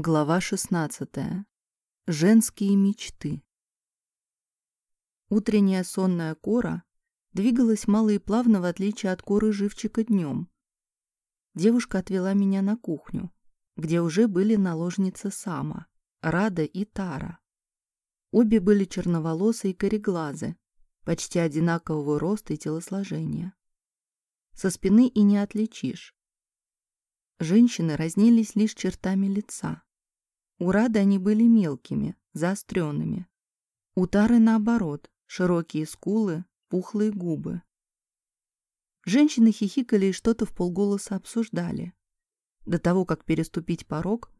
Глава 16. Женские мечты. Утренняя сонная кора двигалась мало и плавно, в отличие от коры живчика днем. Девушка отвела меня на кухню, где уже были наложницы Сама, Рада и Тара. Обе были черноволосые и кореглазы, почти одинакового роста и телосложения. Со спины и не отличишь. Женщины разнились лишь чертами лица. У Рады они были мелкими, заостренными. У Тары, наоборот, широкие скулы, пухлые губы. Женщины хихикали и что-то в полголоса обсуждали. До того, как переступить порог,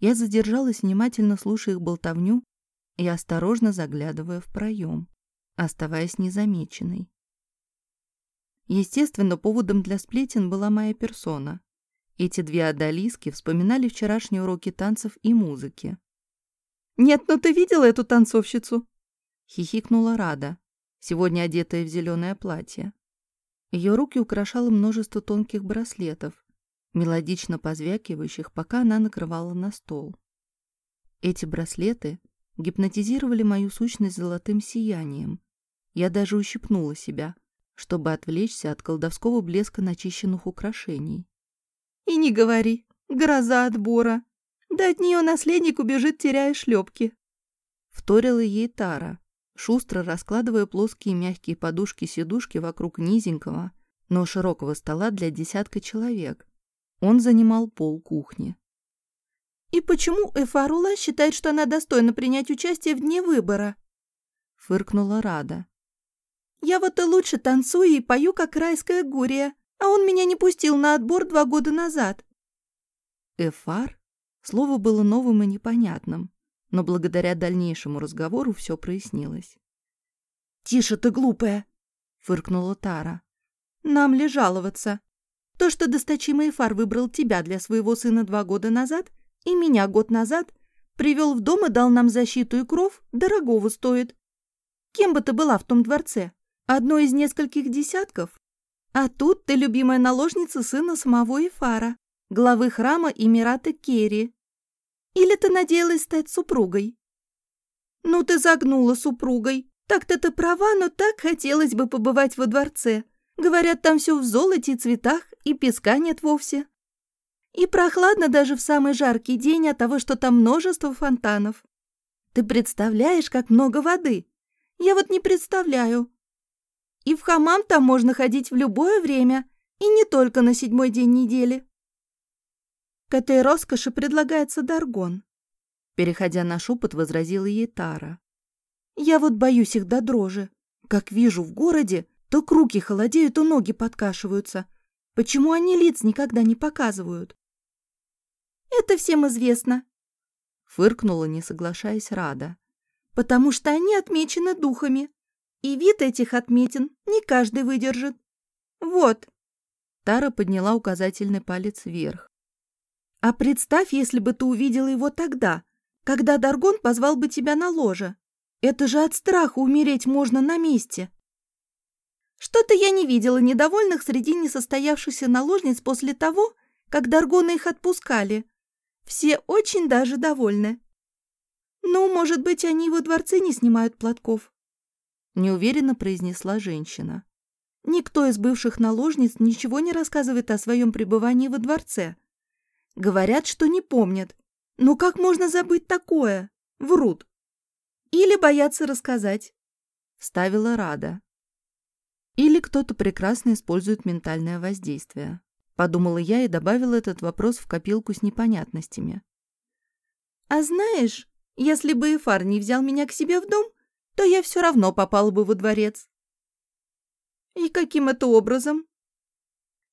я задержалась, внимательно слушая их болтовню и осторожно заглядывая в проем, оставаясь незамеченной. Естественно, поводом для сплетен была моя персона. Эти две одолиски вспоминали вчерашние уроки танцев и музыки. «Нет, ну ты видела эту танцовщицу?» — хихикнула Рада, сегодня одетая в зеленое платье. Ее руки украшало множество тонких браслетов, мелодично позвякивающих, пока она накрывала на стол. Эти браслеты гипнотизировали мою сущность золотым сиянием. Я даже ущипнула себя, чтобы отвлечься от колдовского блеска начищенных украшений. И не говори. Гроза отбора. Да от нее наследник убежит, теряя шлепки. Вторила ей Тара, шустро раскладывая плоские мягкие подушки-сидушки вокруг низенького, но широкого стола для десятка человек. Он занимал пол кухни. «И почему Эфарула считает, что она достойна принять участие в дне выбора?» Фыркнула Рада. «Я вот и лучше танцую и пою, как райская гурия, а он меня не пустил на отбор два года назад. Эфар? Слово было новым и непонятным, но благодаря дальнейшему разговору все прояснилось. «Тише ты, глупая!» — фыркнула Тара. «Нам ли жаловаться? То, что досточимый Эфар выбрал тебя для своего сына два года назад и меня год назад, привел в дом и дал нам защиту и кров, дорогого стоит. Кем бы ты была в том дворце? Одной из нескольких десятков? А тут ты любимая наложница сына самого Ифара, главы храма Эмирата Керри. Или ты надеялась стать супругой? Ну, ты загнула супругой. Так-то ты права, но так хотелось бы побывать во дворце. Говорят, там все в золоте и цветах, и песка нет вовсе. И прохладно даже в самый жаркий день от того, что там множество фонтанов. Ты представляешь, как много воды? Я вот не представляю. И в хамам там можно ходить в любое время, и не только на седьмой день недели. К этой роскоши предлагается Даргон. Переходя на шепот, возразила ей Тара. Я вот боюсь их до дрожи. Как вижу в городе, то к руки холодеют, то ноги подкашиваются. Почему они лиц никогда не показывают? Это всем известно. Фыркнула, не соглашаясь Рада. Потому что они отмечены духами. И вид этих отметин не каждый выдержит. Вот. Тара подняла указательный палец вверх. А представь, если бы ты увидела его тогда, когда Даргон позвал бы тебя на ложе. Это же от страха умереть можно на месте. Что-то я не видела недовольных среди несостоявшихся наложниц после того, как Даргоны их отпускали. Все очень даже довольны. Ну, может быть, они во дворце не снимают платков неуверенно произнесла женщина. Никто из бывших наложниц ничего не рассказывает о своем пребывании во дворце. Говорят, что не помнят. Но как можно забыть такое? Врут. Или боятся рассказать. Ставила Рада. Или кто-то прекрасно использует ментальное воздействие. Подумала я и добавила этот вопрос в копилку с непонятностями. А знаешь, если бы Эфар не взял меня к себе в дом, то я все равно попала бы во дворец. И каким это образом?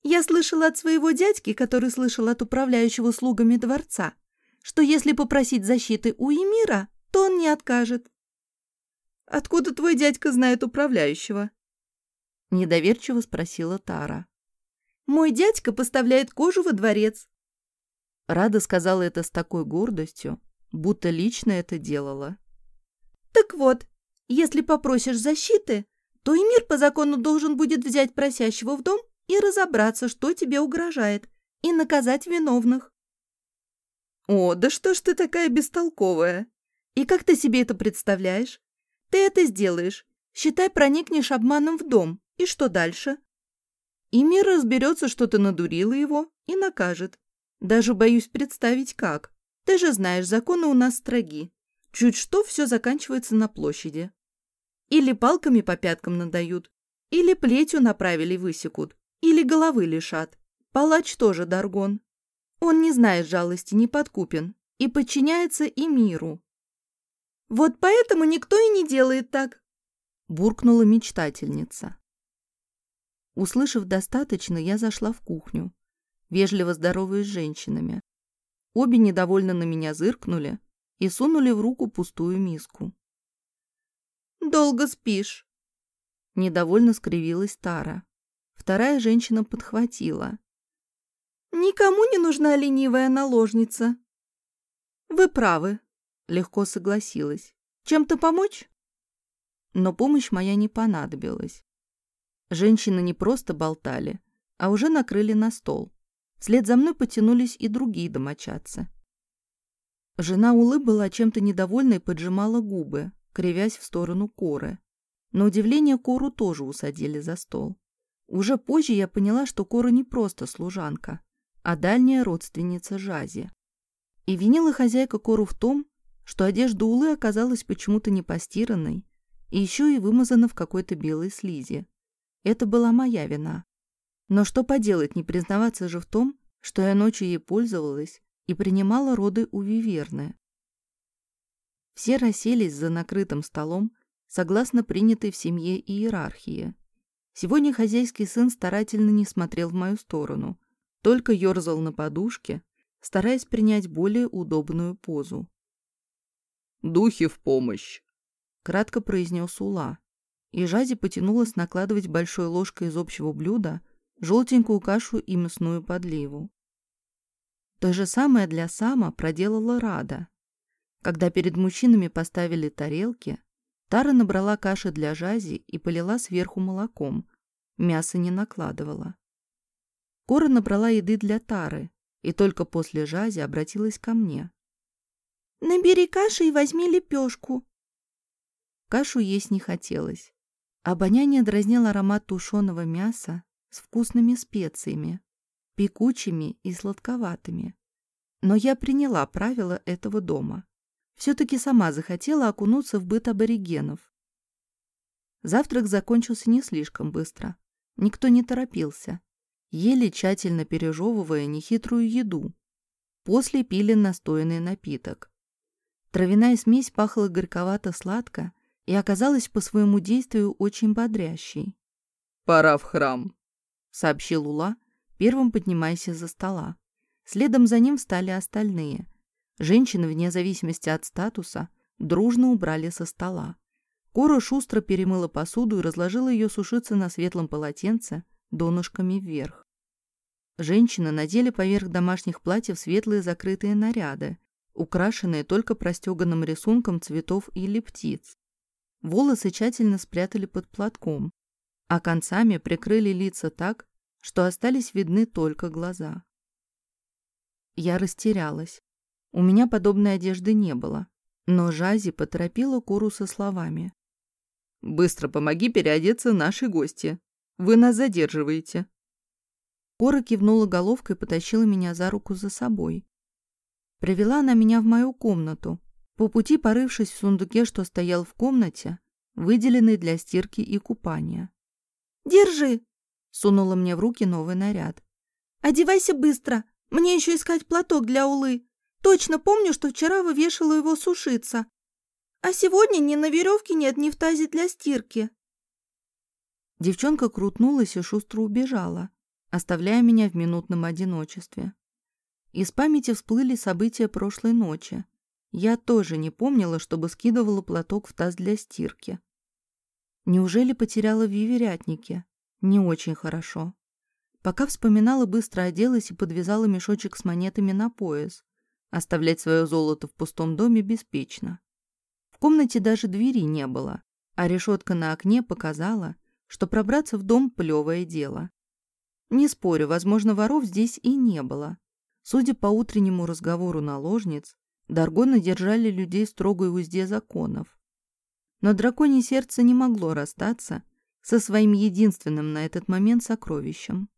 Я слышала от своего дядьки, который слышал от управляющего слугами дворца, что если попросить защиты у Эмира, то он не откажет. Откуда твой дядька знает управляющего? Недоверчиво спросила Тара. Мой дядька поставляет кожу во дворец. Рада сказала это с такой гордостью, будто лично это делала. Так вот, если попросишь защиты, то и мир по закону должен будет взять просящего в дом и разобраться, что тебе угрожает, и наказать виновных. «О, да что ж ты такая бестолковая? И как ты себе это представляешь? Ты это сделаешь. Считай, проникнешь обманом в дом. И что дальше?» И мир разберется, что ты надурила его, и накажет. Даже боюсь представить, как. Ты же знаешь, законы у нас строги. Чуть что, все заканчивается на площади. Или палками по пяткам надают, или плетью направили высекут, или головы лишат. Палач тоже Даргон. Он не знает жалости, не подкупен, и подчиняется и миру. «Вот поэтому никто и не делает так», — буркнула мечтательница. Услышав достаточно, я зашла в кухню, вежливо здороваясь с женщинами. Обе недовольно на меня зыркнули и сунули в руку пустую миску. «Долго спишь?» Недовольно скривилась Тара. Вторая женщина подхватила. «Никому не нужна ленивая наложница». «Вы правы», — легко согласилась. «Чем-то помочь?» Но помощь моя не понадобилась. Женщины не просто болтали, а уже накрыли на стол. Вслед за мной потянулись и другие домочадцы. Жена Улы была чем-то недовольна и поджимала губы, кривясь в сторону Коры. На удивление Кору тоже усадили за стол. Уже позже я поняла, что Кора не просто служанка, а дальняя родственница Жази. И винила хозяйка Кору в том, что одежда Улы оказалась почему-то не постиранной и еще и вымазана в какой-то белой слизи. Это была моя вина. Но что поделать, не признаваться же в том, что я ночью ей пользовалась и принимала роды у Виверны. Все расселись за накрытым столом, согласно принятой в семье иерархии. Сегодня хозяйский сын старательно не смотрел в мою сторону, только ерзал на подушке, стараясь принять более удобную позу. «Духи в помощь!» — кратко произнес Ула. И Жази потянулась накладывать большой ложкой из общего блюда желтенькую кашу и мясную подливу. То же самое для Сама проделала Рада. Когда перед мужчинами поставили тарелки, Тара набрала каши для Жази и полила сверху молоком, мясо не накладывала. Кора набрала еды для Тары и только после Жази обратилась ко мне. «Набери каши и возьми лепешку». Кашу есть не хотелось. Обоняние дразнил аромат тушеного мяса с вкусными специями, пекучими и сладковатыми. Но я приняла правила этого дома. Все-таки сама захотела окунуться в быт аборигенов. Завтрак закончился не слишком быстро. Никто не торопился. Ели, тщательно пережевывая нехитрую еду. После пили настоянный напиток. Травяная смесь пахла горьковато-сладко и оказалась по своему действию очень бодрящей. «Пора в храм», — сообщил Ула, первым поднимаясь из-за стола. Следом за ним встали остальные. Женщины, вне зависимости от статуса, дружно убрали со стола. Кора шустро перемыла посуду и разложила ее сушиться на светлом полотенце донышками вверх. Женщины надели поверх домашних платьев светлые закрытые наряды, украшенные только простеганным рисунком цветов или птиц. Волосы тщательно спрятали под платком, а концами прикрыли лица так, что остались видны только глаза. Я растерялась. У меня подобной одежды не было, но Жази поторопила Куру со словами. «Быстро помоги переодеться нашей гости. Вы нас задерживаете». Кора кивнула головкой и потащила меня за руку за собой. Привела она меня в мою комнату, по пути порывшись в сундуке, что стоял в комнате, выделенной для стирки и купания. «Держи!» — сунула мне в руки новый наряд. «Одевайся быстро! Мне еще искать платок для улы. Точно помню, что вчера вывешивала его сушиться. А сегодня ни на веревке нет, ни в тазе для стирки». Девчонка крутнулась и шустро убежала, оставляя меня в минутном одиночестве. Из памяти всплыли события прошлой ночи, я тоже не помнила, чтобы скидывала платок в таз для стирки. Неужели потеряла в виверятнике? Не очень хорошо. Пока вспоминала, быстро оделась и подвязала мешочек с монетами на пояс. Оставлять свое золото в пустом доме беспечно. В комнате даже двери не было, а решетка на окне показала, что пробраться в дом – плевое дело. Не спорю, возможно, воров здесь и не было. Судя по утреннему разговору наложниц, Даргоны держали людей в строгой узде законов. Но драконье сердце не могло расстаться со своим единственным на этот момент сокровищем.